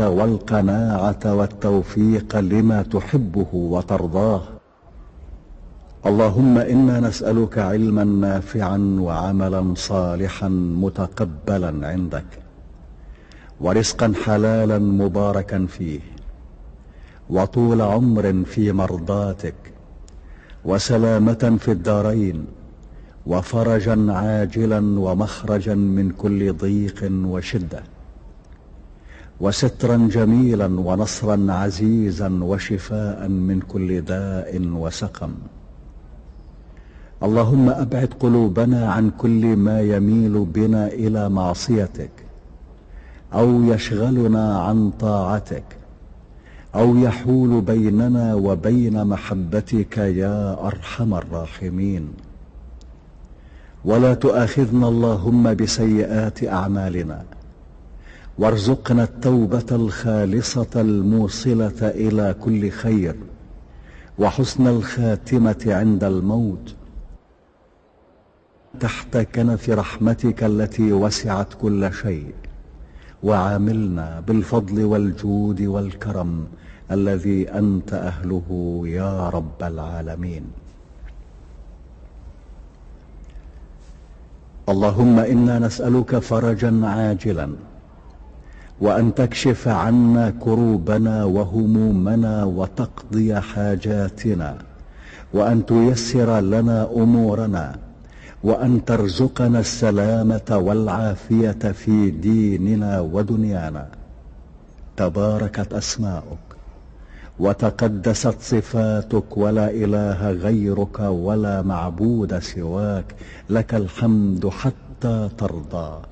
والقناعة والتوفيق لما تحبه وترضاه. اللهم إنا نسألك علما نافعا وعملا صالحا متقبلا عندك ورزقا حلالا مباركا فيه وطول عمر في مرضاتك وسلامة في الدارين وفرجا عاجلا ومخرجا من كل ضيق وشدة. وسترا جميلا ونصرا عزيزا وشفاء من كل داء وسقم. اللهم أبعد قلوبنا عن كل ما يميل بنا إلى معصيتك أو يشغلنا عن طاعتك أو يحول بيننا وبين محبتك يا أرحم الراحمين. ولا تؤاخذنا اللهم بسيئات أعمالنا. وارزقنا التوبة الخالصة الموصلة إلى كل خير وحسن الخاتمة عند الموت. تحت كنف رحمتك التي وسعت كل شيء وعاملنا بالفضل والجود والكرم الذي أنت أهله يا رب العالمين. اللهم إنا نسألك فرجا عاجلا وأن تكشف عنا كروبنا وهمومنا وتقضي حاجاتنا وأن تيسر لنا أمورنا وأن ترزقنا السلامة والعافية في ديننا ودنيانا. تباركت أسماؤك وتقدست صفاتك ولا إله غيرك ولا معبود سواك لك الحمد حتى ترضى.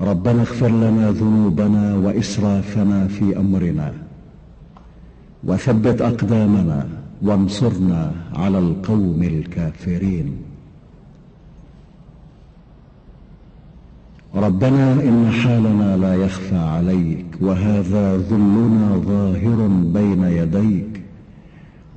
ربنا اغفر لنا ذنوبنا وإسرافنا في أمرنا. وثبت أقدامنا وانصرنا على القوم الكافرين. ربنا إن حالنا لا يخفى عليك وهذا ذلنا ظاهر بين يديك.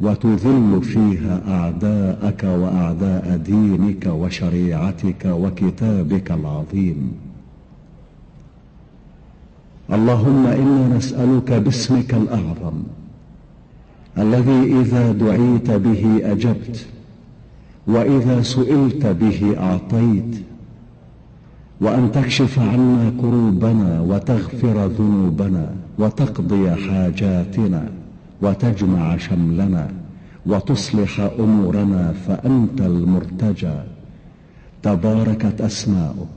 وتذل فيها أعداءك وأعداء دينك وشريعتك وكتابك العظيم. اللهم إنا نسألك باسمك الأعظم الذي إذا دعيت به أجبت وإذا سئلت به أعطيت وأن تكشف عنا كروبنا وتغفر ذنوبنا وتقضي حاجاتنا. وتجمع شملنا وتصلح أمورنا فأنت المرتجى. تباركت أسماؤك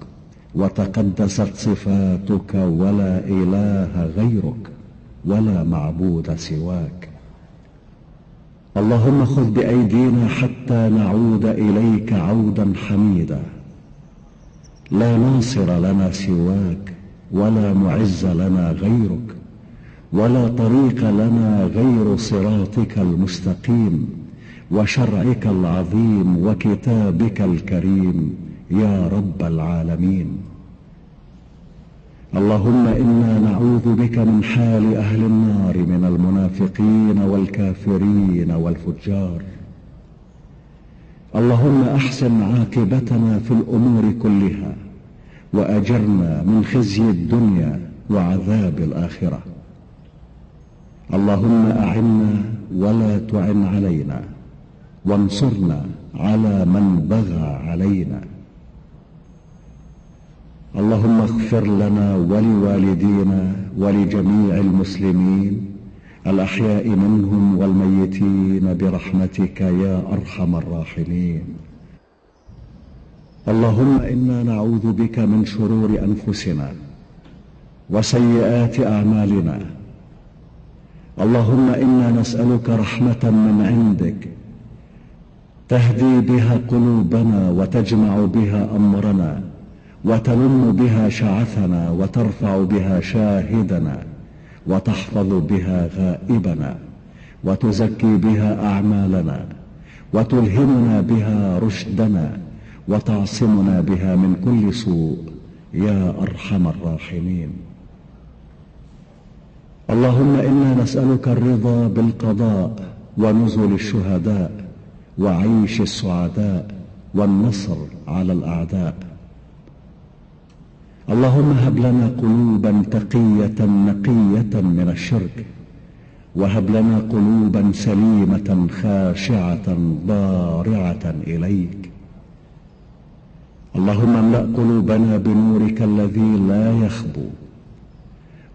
وتقدست صفاتك ولا إله غيرك ولا معبود سواك. اللهم خذ بأيدينا حتى نعود إليك عودا حميدا. لا ناصر لنا سواك ولا معز لنا غيرك. ولا طريق لنا غير صراطك المستقيم وشرعك العظيم وكتابك الكريم يا رب العالمين. اللهم إنا نعوذ بك من حال أهل النار من المنافقين والكافرين والفجار. اللهم أحسن عاقبتنا في الأمور كلها وأجرنا من خزي الدنيا وعذاب الآخرة. اللهم أعنا ولا تعن علينا وانصرنا على من بغى علينا. اللهم اغفر لنا ولوالدينا ولجميع المسلمين الأحياء منهم والميتين برحمتك يا أرحم الراحمين. اللهم إنا نعوذ بك من شرور أنفسنا وسيئات أعمالنا. اللهم إنا نسألك رحمة من عندك تهدي بها قلوبنا وتجمع بها أمرنا وتلم بها شعثنا وترفع بها شاهدنا وتحفظ بها غائبنا وتزكي بها أعمالنا وتلهمنا بها رشدنا وتعصمنا بها من كل سوء يا أرحم الراحمين. اللهم إنا نسألك الرضا بالقضاء ونزل الشهداء وعيش السعداء والنصر على الأعداء. اللهم هب لنا قلوبا تقية نقية من الشرك وهب لنا قلوبا سليمة خاشعة ضارعة إليك. اللهم املأ قلوبنا بنورك الذي لا يخبو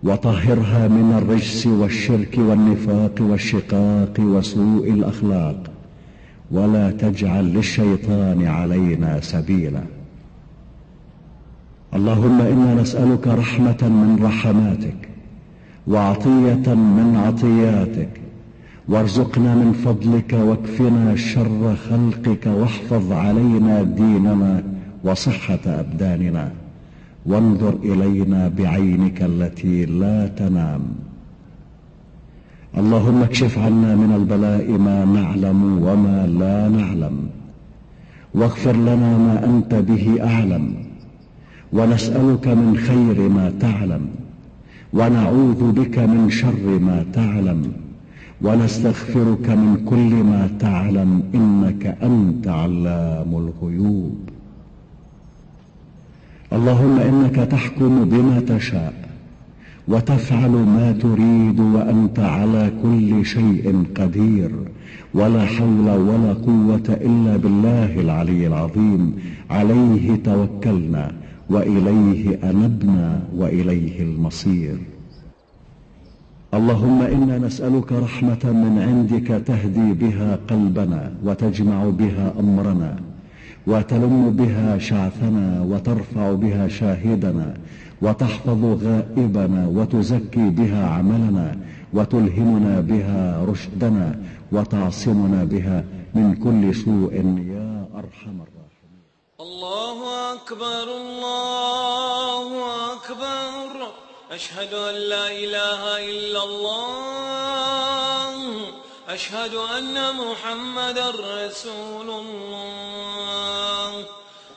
وطهرها من الرجس والشرك والنفاق والشقاق وسوء الأخلاق ولا تجعل للشيطان علينا سبيلا. اللهم إنا نسألك رحمة من رحماتك وعطية من عطياتك وارزقنا من فضلك واكفنا شر خلقك واحفظ علينا ديننا وصحة أبداننا. وانظر إلينا بعينك التي لا تنام. اللهم اكشف عنا من البلاء ما نعلم وما لا نعلم. واغفر لنا ما أنت به أعلم. ونسألك من خير ما تعلم. ونعوذ بك من شر ما تعلم. ونستغفرك من كل ما تعلم. إنك أنت علام الغيوب. اللهم إنك تحكم بما تشاء وتفعل ما تريد وأنت على كل شيء قدير ولا حول ولا قوة إلا بالله العلي العظيم. عليه توكلنا وإليه أنبنا وإليه المصير. اللهم إنا نسألك رحمة من عندك تهدي بها قلبنا وتجمع بها أمرنا. وتلم بها شعثنا وترفع بها شاهدنا وتحفظ غائبنا وتزكي بها عملنا وتلهمنا بها رشدنا وتعصمنا بها من كل سوء يا أرحم الراحمين. الله أكبر الله أكبر. أشهد أن لا إله إلا الله. أشهد أن محمد رسول الله.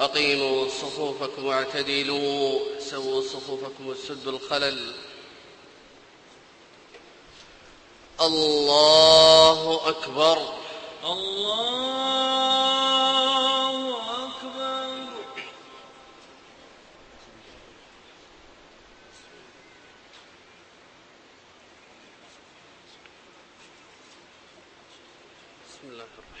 أقيموا صفوفكم واعتدلوا سووا صفوفكم وسدوا الخلل. الله أكبر. الله أكبر بسم الله الرحمن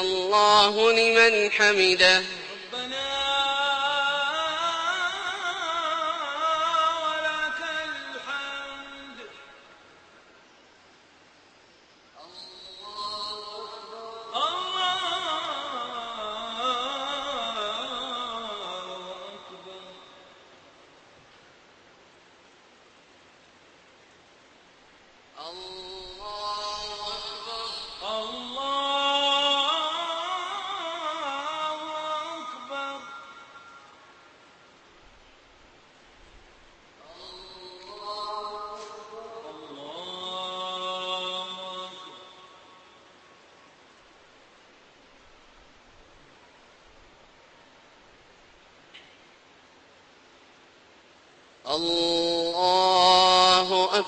الله لمن حمده.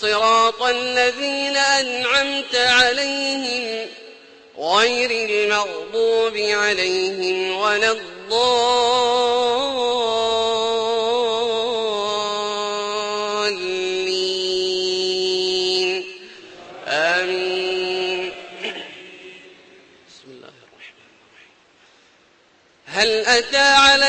صراط الذين أنعمت عليهم غير المغضوب عليهم ولا الضالين. آمين. بسم الله الرحمن الرحيم. هل أتى على